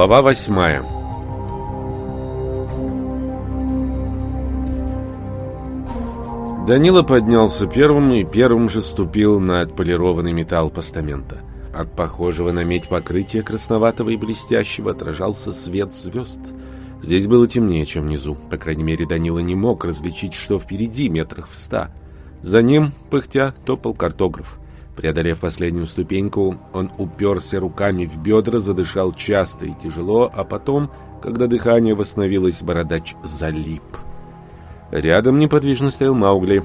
Глава восьмая Данила поднялся первым и первым же ступил на отполированный металл постамента. От похожего на медь покрытия красноватого и блестящего отражался свет звезд. Здесь было темнее, чем внизу. По крайней мере, Данила не мог различить, что впереди, метрах в ста. За ним, пыхтя, топал картограф. Преодолев последнюю ступеньку, он уперся руками в бедра, задышал часто и тяжело, а потом, когда дыхание восстановилось, бородач залип. Рядом неподвижно стоял Маугли.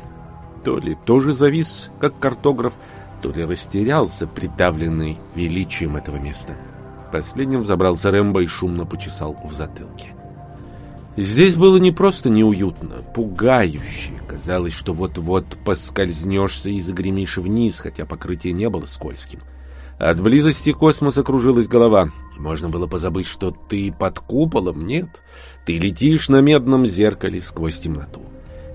То ли тоже завис, как картограф, то ли растерялся, придавленный величием этого места. Последним взобрался Рэмбо и шумно почесал в затылке. Здесь было не просто неуютно, пугающе. Казалось, что вот-вот поскользнешься и загремишь вниз, хотя покрытие не было скользким. От близости космоса кружилась голова. Можно было позабыть, что ты под куполом. Нет, ты летишь на медном зеркале сквозь темноту.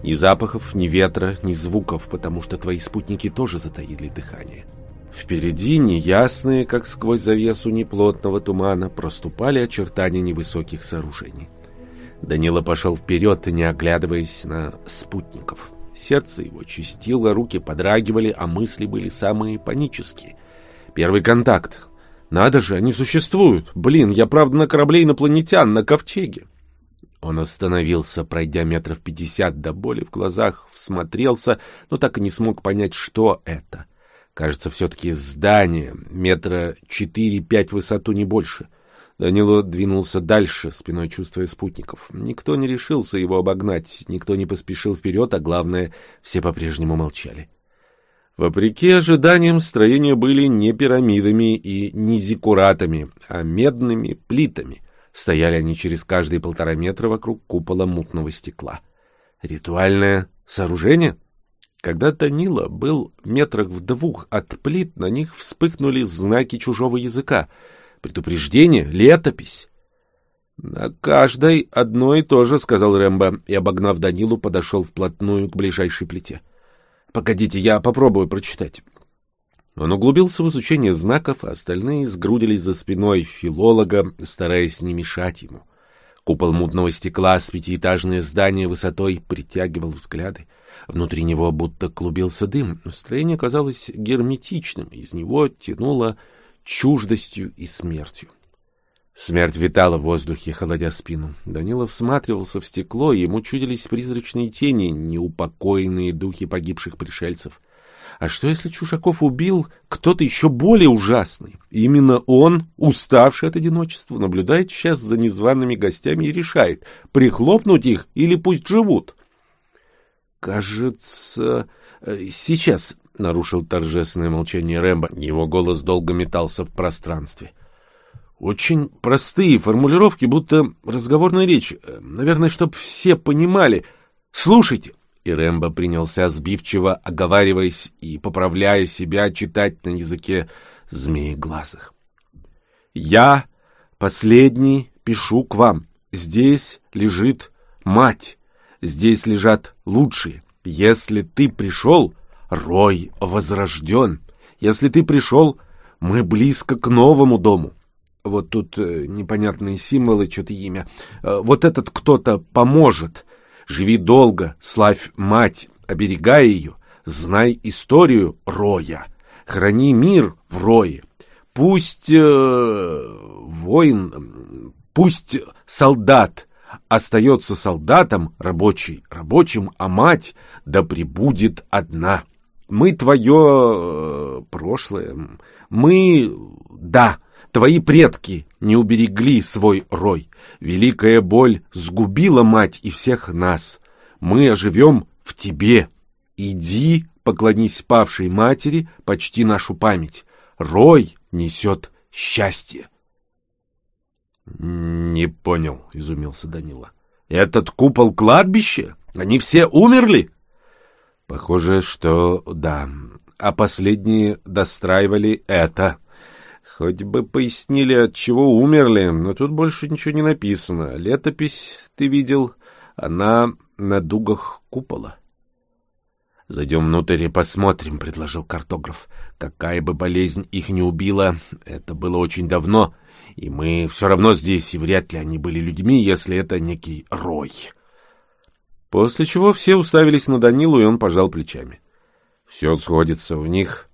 Ни запахов, ни ветра, ни звуков, потому что твои спутники тоже затаили дыхание. Впереди, неясные, как сквозь завесу неплотного тумана, проступали очертания невысоких сооружений. Данила пошел вперед, не оглядываясь на спутников. Сердце его чистило, руки подрагивали, а мысли были самые панические. Первый контакт. Надо же, они существуют. Блин, я правда на корабле инопланетян, на ковчеге. Он остановился, пройдя метров пятьдесят до боли в глазах, всмотрелся, но так и не смог понять, что это. Кажется, все-таки здание, метра четыре-пять высоту, не больше. Данило двинулся дальше, спиной чувствуя спутников. Никто не решился его обогнать, никто не поспешил вперед, а главное, все по-прежнему молчали. Вопреки ожиданиям, строения были не пирамидами и не зиккуратами, а медными плитами — Стояли они через каждые полтора метра вокруг купола мутного стекла. Ритуальное сооружение? Когда Данила был метрах в двух от плит, на них вспыхнули знаки чужого языка. Предупреждение, летопись. «На каждой одно и то же», — сказал Рэмбо, и, обогнав Данилу, подошел вплотную к ближайшей плите. «Погодите, я попробую прочитать». Он углубился в изучение знаков, а остальные сгрудились за спиной филолога, стараясь не мешать ему. Купол мутного стекла пятиэтажное здание высотой притягивал взгляды. Внутри него будто клубился дым. Строение казалось герметичным, из него тянуло чуждостью и смертью. Смерть витала в воздухе, холодя спину. Данилов всматривался в стекло, и ему чудились призрачные тени, неупокоенные духи погибших пришельцев. А что, если Чушаков убил кто-то еще более ужасный? Именно он, уставший от одиночества, наблюдает сейчас за незваными гостями и решает, прихлопнуть их или пусть живут. «Кажется, э, сейчас», — нарушил торжественное молчание Рэмбо. Его голос долго метался в пространстве. «Очень простые формулировки, будто разговорная речь. Наверное, чтоб все понимали. Слушайте, и Рэмбо принялся сбивчиво, оговариваясь и поправляя себя, читать на языке змееглазых. «Я, последний, пишу к вам. Здесь лежит мать. Здесь лежат лучшие. Если ты пришел, рой возрожден. Если ты пришел, мы близко к новому дому. Вот тут э, непонятные символы, что-то имя. Э, вот этот кто-то поможет. Живи долго, славь мать, оберегай ее, знай историю роя, храни мир в рое. Пусть э, воин, пусть солдат остается солдатом, рабочий рабочим, а мать да пребудет одна. Мы твое э, прошлое, мы, да, Твои предки не уберегли свой рой. Великая боль сгубила мать и всех нас. Мы оживем в тебе. Иди, поклонись павшей матери, почти нашу память. Рой несет счастье. «Не понял», — изумился Данила. «Этот купол кладбище? Они все умерли?» «Похоже, что да. А последние достраивали это». Хоть бы пояснили, от чего умерли, но тут больше ничего не написано. Летопись, ты видел, она на дугах купола. «Зайдем внутрь и посмотрим», — предложил картограф. «Какая бы болезнь их не убила, это было очень давно, И мы все равно здесь, и вряд ли они были людьми, если это некий рой. После чего все уставились на Данилу, и он пожал плечами. Все сходится в них.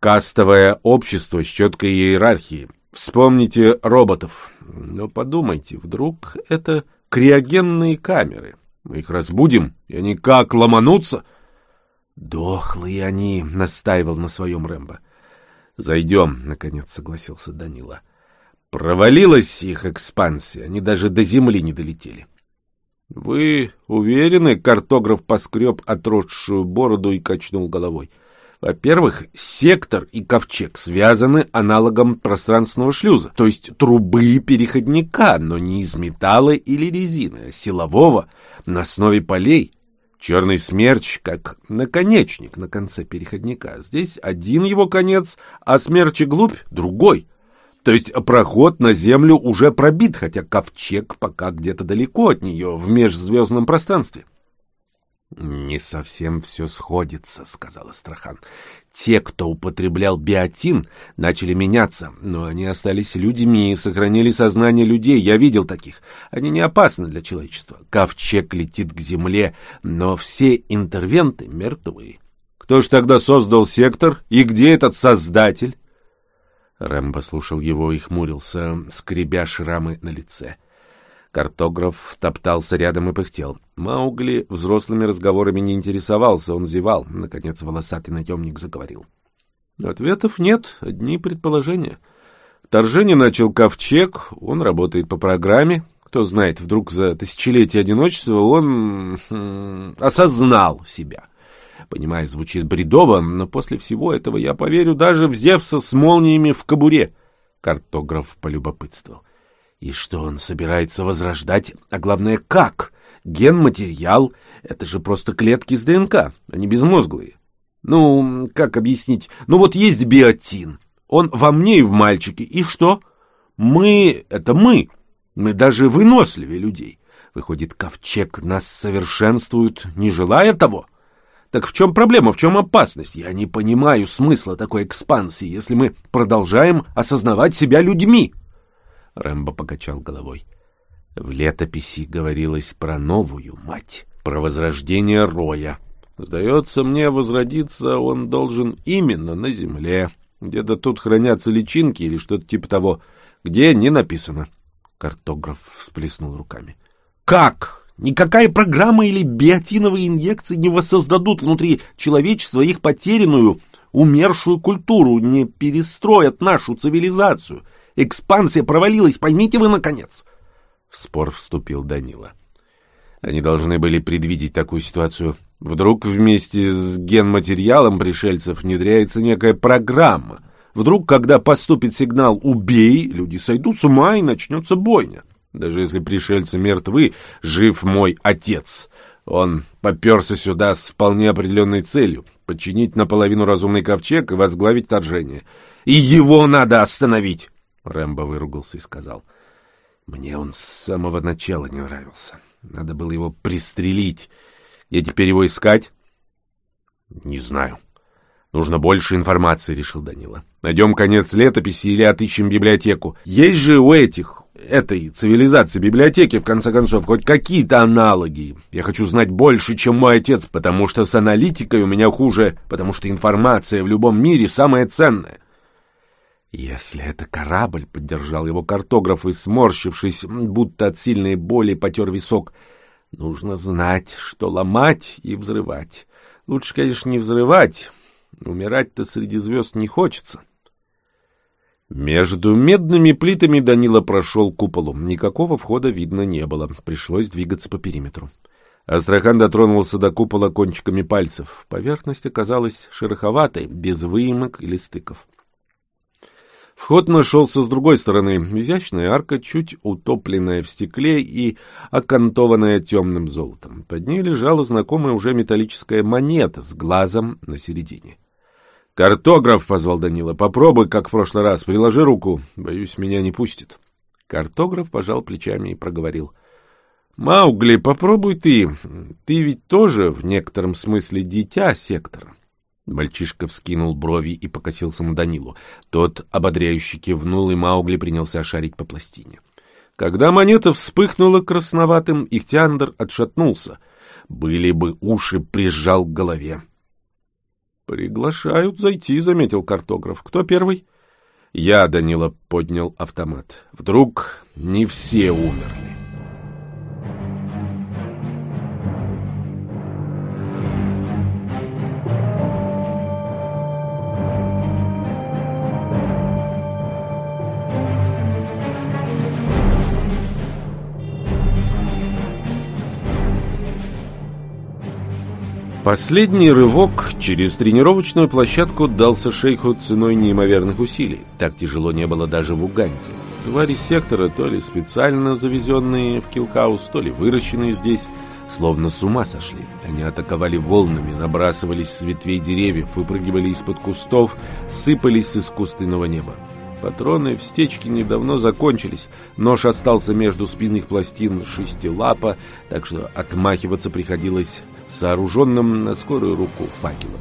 Кастовое общество с четкой иерархией. Вспомните роботов. Но подумайте, вдруг это криогенные камеры. Мы их разбудим, и они как ломанутся? Дохлые они, — настаивал на своем Рэмбо. Зайдем, — наконец согласился Данила. Провалилась их экспансия, они даже до земли не долетели. Вы уверены? Картограф поскреб отросшую бороду и качнул головой. Во-первых, сектор и ковчег связаны аналогом пространственного шлюза, то есть трубы переходника, но не из металла или резины, а силового, на основе полей. Черный смерч как наконечник на конце переходника. Здесь один его конец, а смерч и глубь — другой. То есть проход на Землю уже пробит, хотя ковчег пока где-то далеко от нее, в межзвездном пространстве. «Не совсем все сходится», — сказал Астрахан. «Те, кто употреблял биотин, начали меняться, но они остались людьми и сохранили сознание людей. Я видел таких. Они не опасны для человечества. Ковчег летит к земле, но все интервенты мертвы. Кто ж тогда создал сектор и где этот создатель?» Рэм послушал его и хмурился, скребя шрамы на лице. Картограф топтался рядом и пыхтел. Маугли взрослыми разговорами не интересовался, он зевал. Наконец волосатый наемник заговорил. Ответов нет, одни предположения. Вторжение начал Ковчег, он работает по программе. Кто знает, вдруг за тысячелетие одиночества он хм, осознал себя. Понимаю, звучит бредово, но после всего этого я поверю даже в Зевса с молниями в кобуре. Картограф полюбопытствовал. И что он собирается возрождать, а главное, как? Генматериал — это же просто клетки с ДНК, они безмозглые. Ну, как объяснить? Ну вот есть биотин, он во мне и в мальчике, и что? Мы — это мы, мы даже выносливее людей. Выходит, ковчег нас совершенствует, не желая того. Так в чем проблема, в чем опасность? Я не понимаю смысла такой экспансии, если мы продолжаем осознавать себя людьми. Рэмбо покачал головой. В летописи говорилось про новую мать, про возрождение Роя. Сдается мне, возродиться он должен именно на земле. Где-то тут хранятся личинки или что-то типа того. Где не написано. Картограф всплеснул руками. Как? Никакая программа или биотиновые инъекции не воссоздадут внутри человечества их потерянную, умершую культуру, не перестроят нашу цивилизацию. Экспансия провалилась, поймите вы, наконец. В спор вступил Данила. Они должны были предвидеть такую ситуацию. Вдруг вместе с генматериалом пришельцев внедряется некая программа. Вдруг, когда поступит сигнал «убей», люди сойдут с ума и начнется бойня. Даже если пришельцы мертвы, жив мой отец. Он поперся сюда с вполне определенной целью — подчинить наполовину разумный ковчег и возглавить вторжение. И его надо остановить! Рэмбо выругался и сказал. Мне он с самого начала не нравился. Надо было его пристрелить. Где теперь его искать? Не знаю. Нужно больше информации, решил Данила. Найдем конец летописи или отыщем библиотеку. Есть же у этих, этой цивилизации, библиотеки, в конце концов, хоть какие-то аналоги. Я хочу знать больше, чем мой отец, потому что с аналитикой у меня хуже, потому что информация в любом мире самая ценная. Если это корабль, — поддержал его картограф и, сморщившись, будто от сильной боли, потер висок, — нужно знать, что ломать и взрывать. Лучше, конечно, не взрывать. Умирать-то среди звезд не хочется. — между медными плитами Данила прошел куполу. Никакого входа видно не было. Пришлось двигаться по периметру. Астрахан дотронулся до купола кончиками пальцев. Поверхность оказалась шероховатой, без выемок или стыков. Вход нашелся с другой стороны. Изящная арка, чуть утопленная в стекле и окантованная темным золотом. Под ней лежала знакомая уже металлическая монета с глазом на середине. «Картограф!» — позвал Данила. «Попробуй, как в прошлый раз. Приложи руку. Боюсь, меня не пустит». Картограф пожал плечами и проговорил. «Маугли, попробуй ты. Ты ведь тоже в некотором смысле дитя сектора». Мальчишка вскинул брови и покосился на Данилу. Тот ободряюще кивнул, и Маугли принялся шарить по пластине. Когда монета вспыхнула красноватым, Ихтиандр отшатнулся. Были бы уши, прижал к голове. «Приглашают зайти», — заметил картограф. «Кто первый?» Я, Данила, поднял автомат. Вдруг не все умерли. Последний рывок через тренировочную площадку дался шейху ценой неимоверных усилий. Так тяжело не было даже в Уганде. Твари сектора, то ли специально завезенные в Килхаус, то ли выращенные здесь, словно с ума сошли. Они атаковали волнами, набрасывались с ветвей деревьев, выпрыгивали из-под кустов, сыпались с искусственного неба. Патроны в стечке недавно закончились, нож остался между спинных пластин шестилапа, так что отмахиваться приходилось сооруженным на скорую руку факелом.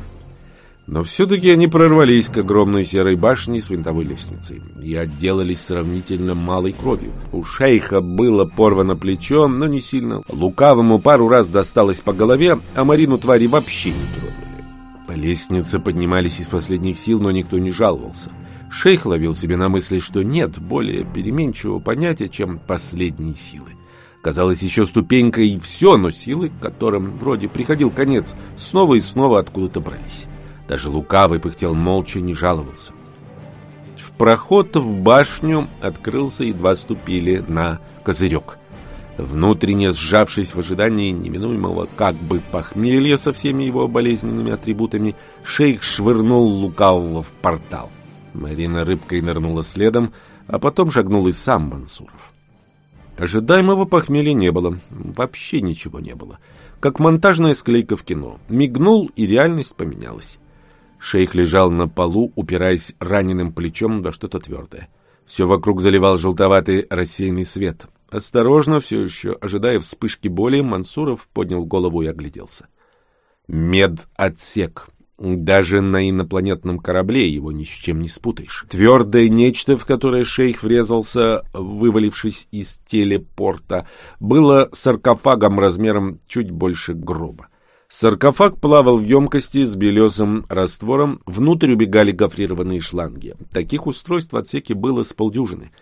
Но все-таки они прорвались к огромной серой башне с винтовой лестницей и отделались сравнительно малой кровью. У шейха было порвано плечо, но не сильно. Лукавому пару раз досталось по голове, а Марину твари вообще не тронули. По лестнице поднимались из последних сил, но никто не жаловался. Шейх ловил себе на мысли, что нет более переменчивого понятия, чем последние силы. Казалось, еще ступенька и все, но силы, которым вроде приходил конец, снова и снова откуда-то брались. Даже лукавый пыхтел молча, не жаловался. В проход в башню открылся, и два ступили на козырек. Внутренне сжавшись в ожидании неминуемого как бы похмелья со всеми его болезненными атрибутами, шейх швырнул лукавого в портал. Марина рыбкой нырнула следом, а потом шагнул и сам Мансуров. Ожидаемого похмелья не было. Вообще ничего не было. Как монтажная склейка в кино. Мигнул, и реальность поменялась. Шейх лежал на полу, упираясь раненым плечом во что-то твердое. Все вокруг заливал желтоватый рассеянный свет. Осторожно, все еще ожидая вспышки боли, Мансуров поднял голову и огляделся. Медотсек. Даже на инопланетном корабле его ни с чем не спутаешь. Твердое нечто, в которое шейх врезался, вывалившись из телепорта, было саркофагом размером чуть больше гроба. Саркофаг плавал в емкости с белесым раствором, внутрь убегали гофрированные шланги. Таких устройств в отсеке было с полдюжины —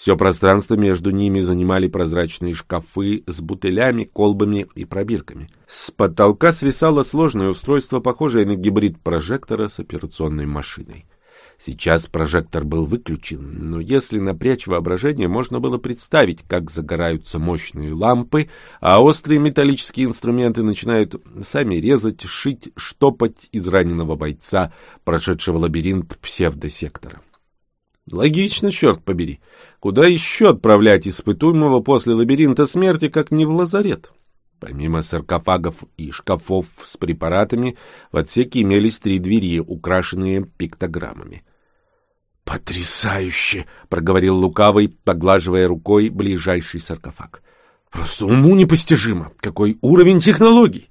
все пространство между ними занимали прозрачные шкафы с бутылями, колбами и пробирками. С потолка свисало сложное устройство, похожее на гибрид прожектора с операционной машиной. Сейчас прожектор был выключен, но если напрячь воображение, можно было представить, как загораются мощные лампы, а острые металлические инструменты начинают сами резать, шить, штопать из раненого бойца, прошедшего лабиринт псевдосектора. Логично, черт побери. Куда еще отправлять испытуемого после лабиринта смерти, как не в лазарет? Помимо саркофагов и шкафов с препаратами, в отсеке имелись три двери, украшенные пиктограммами. «Потрясающе!» — проговорил Лукавый, поглаживая рукой ближайший саркофаг. «Просто уму непостижимо! Какой уровень технологий!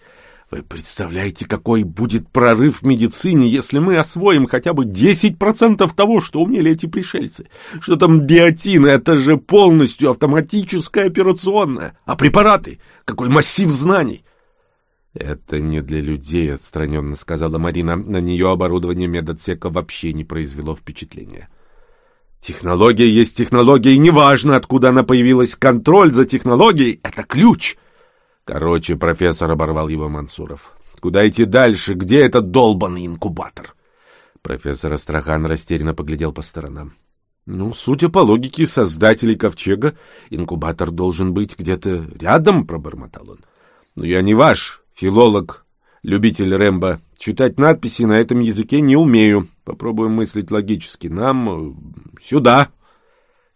Вы представляете, какой будет прорыв в медицине, если мы освоим хотя бы 10% того, что умели эти пришельцы? Что там биотин? Это же полностью автоматическая операционная. А препараты? Какой массив знаний? «Это не для людей», — отстраненно сказала Марина. На нее оборудование медотсека вообще не произвело впечатления. «Технология есть технология, и неважно, откуда она появилась. Контроль за технологией — это ключ». Короче, профессор оборвал его Мансуров. Куда идти дальше? Где этот долбанный инкубатор? Профессор Астрахан растерянно поглядел по сторонам. Ну, судя по логике создателей ковчега, инкубатор должен быть где-то рядом, пробормотал он. Но я не ваш филолог, любитель Рэмбо. Читать надписи на этом языке не умею. Попробуем мыслить логически. Нам э, сюда.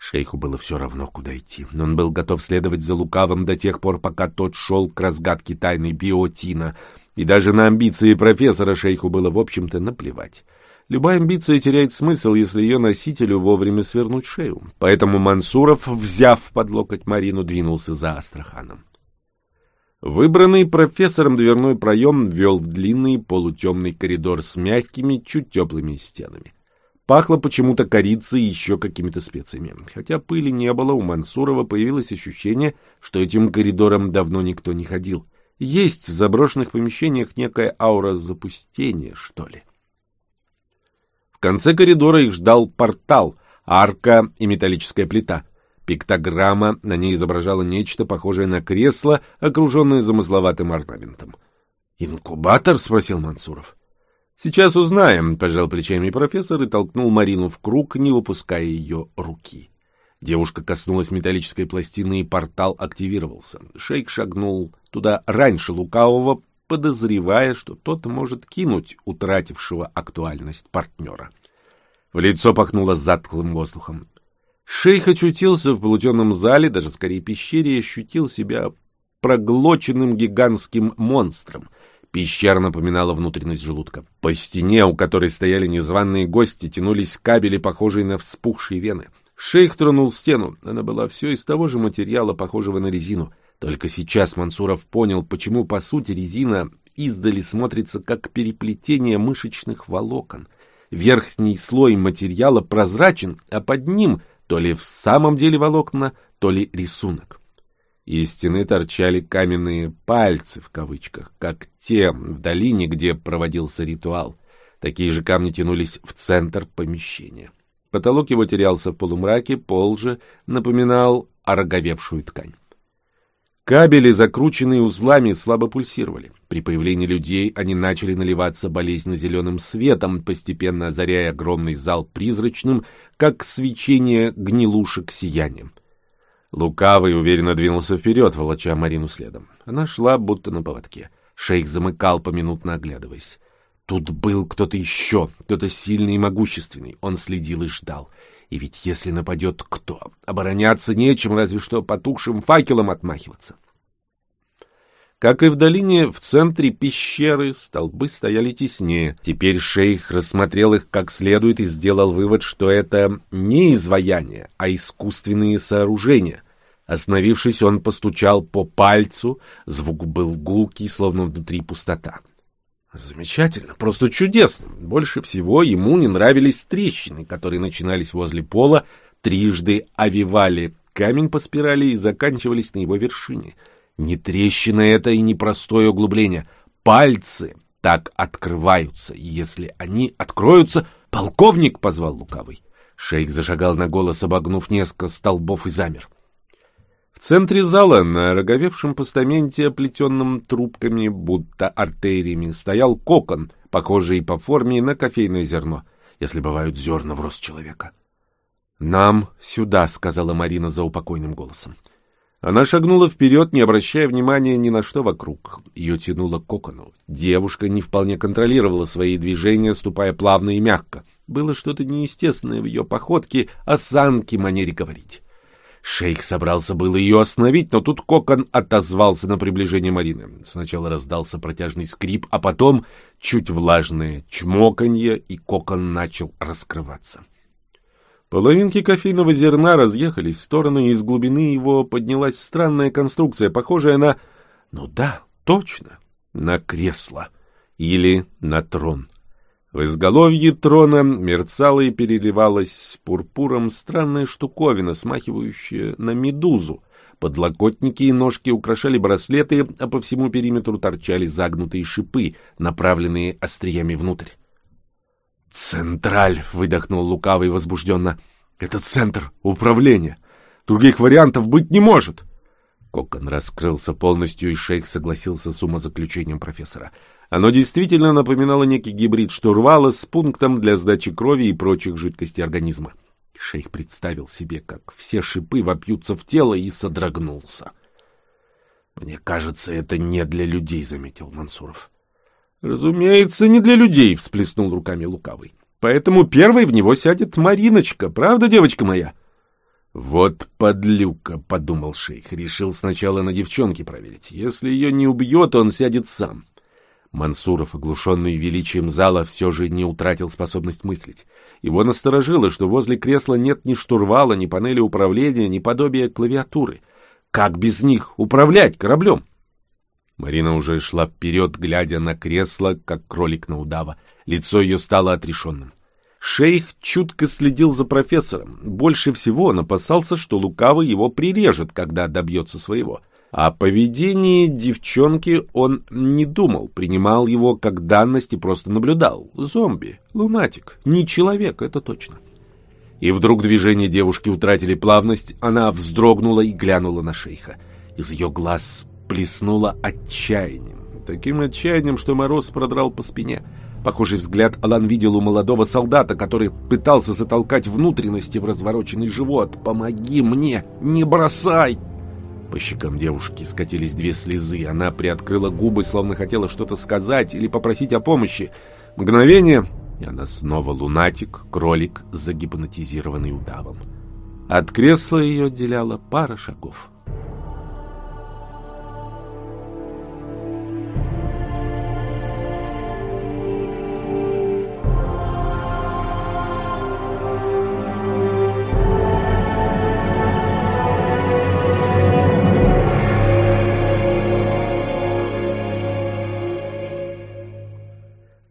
Шейху было все равно, куда идти. Он был готов следовать за лукавым до тех пор, пока тот шел к разгадке тайны биотина. И даже на амбиции профессора шейху было, в общем-то, наплевать. Любая амбиция теряет смысл, если ее носителю вовремя свернуть шею. Поэтому Мансуров, взяв под локоть Марину, двинулся за Астраханом. Выбранный профессором дверной проем вел в длинный полутемный коридор с мягкими, чуть теплыми стенами. Пахло почему-то корицей и еще какими-то специями. Хотя пыли не было, у Мансурова появилось ощущение, что этим коридором давно никто не ходил. Есть в заброшенных помещениях некая аура запустения, что ли. В конце коридора их ждал портал, арка и металлическая плита — Пиктограмма на ней изображала нечто похожее на кресло, окруженное замысловатым орнаментом. «Инкубатор?» — спросил Мансуров. «Сейчас узнаем», — пожал плечами профессор и толкнул Марину в круг, не выпуская ее руки. Девушка коснулась металлической пластины, и портал активировался. Шейк шагнул туда раньше лукавого, подозревая, что тот может кинуть утратившего актуальность партнера. В лицо пахнуло затхлым воздухом. Шейх очутился в полутемном зале, даже скорее пещере, и ощутил себя проглоченным гигантским монстром. Пещера напоминала внутренность желудка. По стене, у которой стояли незваные гости, тянулись кабели, похожие на вспухшие вены. Шейх тронул стену. Она была все из того же материала, похожего на резину. Только сейчас Мансуров понял, почему, по сути, резина издали смотрится как переплетение мышечных волокон. Верхний слой материала прозрачен, а под ним — то ли в самом деле волокна, то ли рисунок. Из стены торчали каменные «пальцы» в кавычках, как те в долине, где проводился ритуал. Такие же камни тянулись в центр помещения. Потолок его терялся в полумраке, пол же напоминал ороговевшую ткань. Кабели, закрученные узлами, слабо пульсировали. При появлении людей они начали наливаться болезненно-зеленым светом, постепенно озаряя огромный зал призрачным, как свечение гнилушек сиянием. Лукавый уверенно двинулся вперед, волоча Марину следом. Она шла, будто на поводке. Шейх замыкал, поминутно оглядываясь. Тут был кто-то еще, кто-то сильный и могущественный. Он следил и ждал. И ведь если нападет кто? Обороняться нечем, разве что потухшим факелом отмахиваться. Как и в долине, в центре пещеры столбы стояли теснее. Теперь шейх рассмотрел их как следует и сделал вывод, что это не изваяние, а искусственные сооружения. Остановившись, он постучал по пальцу, звук был гулкий, словно внутри пустота. Замечательно, просто чудесно. Больше всего ему не нравились трещины, которые начинались возле пола, трижды овивали камень по спирали и заканчивались на его вершине — не трещина это и не простое углубление. Пальцы так открываются, и если они откроются... Полковник позвал лукавый. Шейх зашагал на голос, обогнув несколько столбов и замер. Центре зала, на роговевшем постаменте, оплетенном трубками, будто артериями, стоял кокон, похожий по форме на кофейное зерно, если бывают зерна в рост человека. «Нам сюда», — сказала Марина за упокойным голосом. Она шагнула вперед, не обращая внимания ни на что вокруг. Ее тянуло к кокону. Девушка не вполне контролировала свои движения, ступая плавно и мягко. Было что-то неестественное в ее походке, осанке, манере говорить. Шейх собрался было ее остановить, но тут кокон отозвался на приближение Марины. Сначала раздался протяжный скрип, а потом чуть влажное чмоканье, и кокон начал раскрываться. Половинки кофейного зерна разъехались в стороны, и из глубины его поднялась странная конструкция, похожая на... Ну да, точно, на кресло или на трон. В изголовье трона мерцала и переливалась пурпуром странная штуковина, смахивающая на медузу. Подлокотники и ножки украшали браслеты, а по всему периметру торчали загнутые шипы, направленные остриями внутрь. «Централь!» — выдохнул лукавый возбужденно. «Это центр управления. Других вариантов быть не может!» Кокон раскрылся полностью, и шейх согласился с умозаключением профессора. Оно действительно напоминало некий гибрид штурвала с пунктом для сдачи крови и прочих жидкостей организма. Шейх представил себе, как все шипы вопьются в тело, и содрогнулся. «Мне кажется, это не для людей», — заметил Мансуров. Разумеется, не для людей, всплеснул руками лукавый. Поэтому первой в него сядет Мариночка, правда, девочка моя? Вот подлюка, подумал шейх, решил сначала на девчонке проверить. Если ее не убьет, он сядет сам. Мансуров, оглушенный величием зала, все же не утратил способность мыслить. Его насторожило, что возле кресла нет ни штурвала, ни панели управления, ни подобия клавиатуры. Как без них управлять кораблем? Марина уже шла вперед, глядя на кресло, как кролик на удава. Лицо ее стало отрешенным. Шейх чутко следил за профессором. Больше всего он опасался, что лукавый его прирежет, когда добьется своего. О поведении девчонки он не думал, принимал его как данность и просто наблюдал. Зомби, лунатик, не человек, это точно. И вдруг движения девушки утратили плавность, она вздрогнула и глянула на шейха. Из ее глаз плеснуло отчаянием. Таким отчаянием, что мороз продрал по спине. Похожий взгляд Алан видел у молодого солдата, который пытался затолкать внутренности в развороченный живот. «Помоги мне! Не бросай!» По щекам девушки скатились две слезы. Она приоткрыла губы, словно хотела что-то сказать или попросить о помощи. Мгновение, и она снова лунатик, кролик, загипнотизированный удавом. От кресла ее отделяла пара шагов.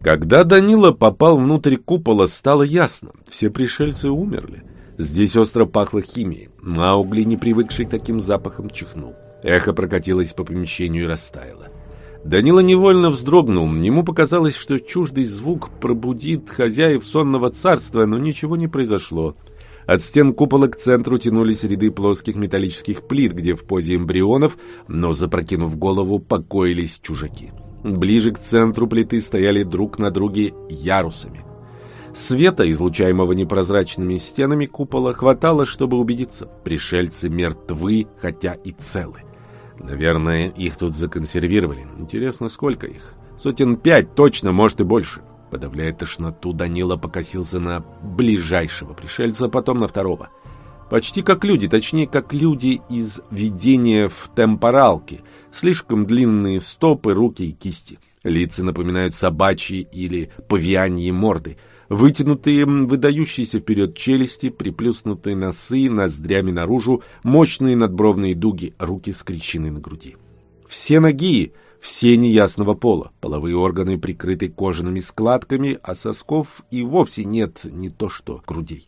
Когда Данила попал внутрь купола, стало ясно. Все пришельцы умерли. Здесь остро пахло химией. Маугли, не привыкший к таким запахам, чихнул. Эхо прокатилось по помещению и растаяло. Данила невольно вздрогнул. Ему показалось, что чуждый звук пробудит хозяев сонного царства, но ничего не произошло. От стен купола к центру тянулись ряды плоских металлических плит, где в позе эмбрионов, но запрокинув голову, покоились чужаки. Ближе к центру плиты стояли друг на друге ярусами. Света, излучаемого непрозрачными стенами купола, хватало, чтобы убедиться, пришельцы мертвы, хотя и целы. Наверное, их тут законсервировали. Интересно, сколько их? Сотен пять, точно, может и больше. Подавляя тошноту, Данила покосился на ближайшего пришельца, потом на второго. Почти как люди, точнее, как люди из видения в темпоралке — Слишком длинные стопы, руки и кисти. Лица напоминают собачьи или павианьи морды. Вытянутые, выдающиеся вперед челюсти, приплюснутые носы, ноздрями наружу, мощные надбровные дуги, руки скрещены на груди. Все ноги, все неясного пола, половые органы прикрыты кожаными складками, а сосков и вовсе нет не то что грудей.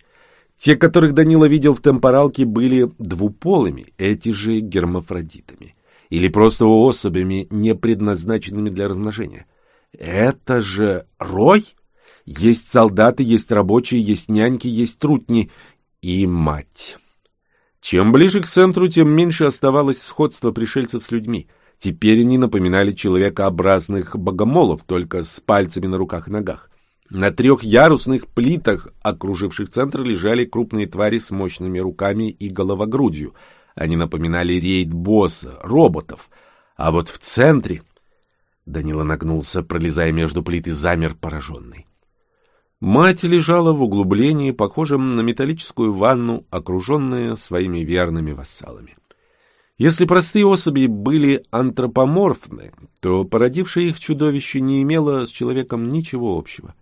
Те, которых Данила видел в темпоралке, были двуполыми, эти же гермафродитами или просто особями, не предназначенными для размножения. Это же рой? Есть солдаты, есть рабочие, есть няньки, есть трутни и мать. Чем ближе к центру, тем меньше оставалось сходства пришельцев с людьми. Теперь они напоминали человекообразных богомолов, только с пальцами на руках и ногах. На трех ярусных плитах, окруживших центр, лежали крупные твари с мощными руками и головогрудью — они напоминали рейд босса, роботов. А вот в центре... Данила нагнулся, пролезая между плит и замер пораженный. Мать лежала в углублении, похожем на металлическую ванну, окруженная своими верными вассалами. Если простые особи были антропоморфны, то породившее их чудовище не имело с человеком ничего общего.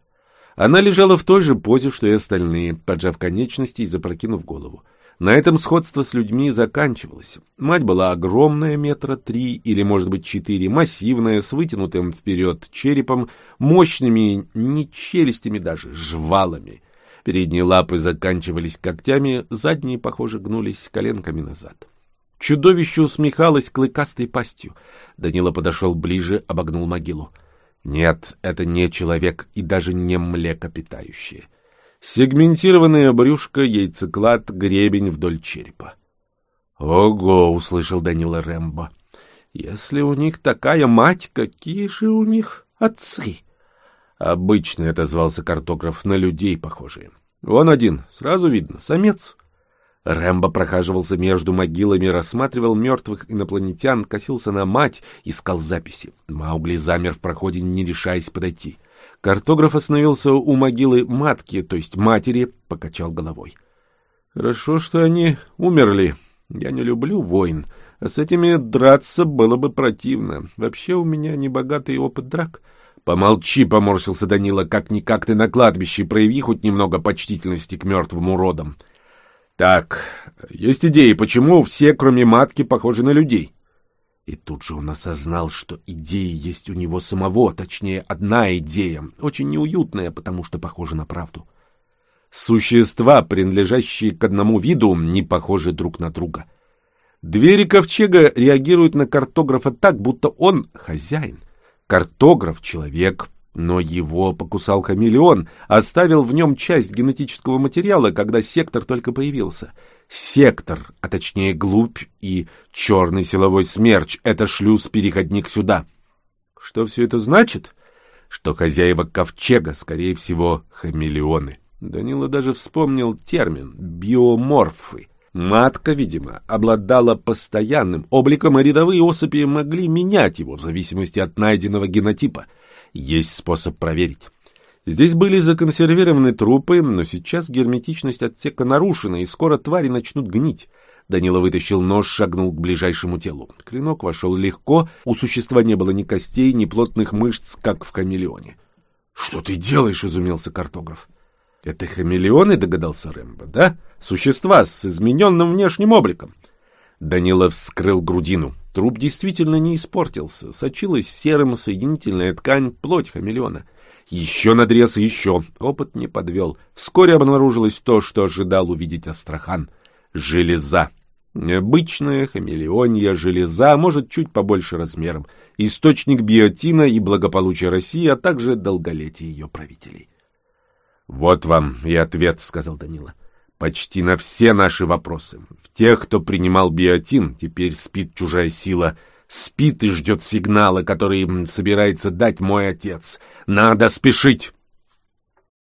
Она лежала в той же позе, что и остальные, поджав конечности и запрокинув голову. На этом сходство с людьми заканчивалось. Мать была огромная, метра три или, может быть, четыре, массивная, с вытянутым вперед черепом, мощными, не челюстями даже, жвалами. Передние лапы заканчивались когтями, задние, похоже, гнулись коленками назад. Чудовище усмехалось клыкастой пастью. Данила подошел ближе, обогнул могилу. Нет, это не человек и даже не млекопитающее. Сегментированное брюшко, яйцеклад, гребень вдоль черепа. «Ого!» — услышал Данила Рэмбо. «Если у них такая мать, какие же у них отцы?» Обычно отозвался картограф на людей похожие. «Вон один, сразу видно, самец». Рэмбо прохаживался между могилами, рассматривал мертвых инопланетян, косился на мать, искал записи. Маугли замер в проходе, не решаясь подойти. — Картограф остановился у могилы матки, то есть матери, покачал головой. Хорошо, что они умерли. Я не люблю войн, а с этими драться было бы противно. Вообще у меня небогатый опыт драк. Помолчи, поморщился Данила, как-никак ты на кладбище, прояви хоть немного почтительности к мертвым уродам. Так, есть идеи, почему все, кроме матки, похожи на людей? И тут же он осознал, что идея есть у него самого, точнее, одна идея, очень неуютная, потому что похожа на правду. Существа, принадлежащие к одному виду, не похожи друг на друга. Двери ковчега реагируют на картографа так, будто он хозяин. Картограф — человек, но его покусал хамелеон, оставил в нем часть генетического материала, когда сектор только появился — Сектор, а точнее глубь и черный силовой смерч — это шлюз-переходник сюда. Что все это значит? Что хозяева ковчега, скорее всего, хамелеоны. Данила даже вспомнил термин «биоморфы». Матка, видимо, обладала постоянным обликом, а рядовые особи могли менять его в зависимости от найденного генотипа. Есть способ проверить. Здесь были законсервированы трупы, но сейчас герметичность отсека нарушена, и скоро твари начнут гнить. Данила вытащил нож, шагнул к ближайшему телу. Клинок вошел легко, у существа не было ни костей, ни плотных мышц, как в хамелеоне. — Что ты делаешь? — изумился картограф. — Это хамелеоны, — догадался Рэмбо, — да? Существа с измененным внешним обликом. Данила вскрыл грудину. Труп действительно не испортился. Сочилась серым соединительная ткань, плоть хамелеона. Еще надрез, еще. Опыт не подвел. Вскоре обнаружилось то, что ожидал увидеть Астрахан. Железа. Необычная хамелеонья железа, может, чуть побольше размером. Источник биотина и благополучия России, а также долголетия ее правителей. «Вот вам и ответ», — сказал Данила. «Почти на все наши вопросы. В тех, кто принимал биотин, теперь спит чужая сила — Спит и ждет сигнала, который собирается дать мой отец. Надо спешить.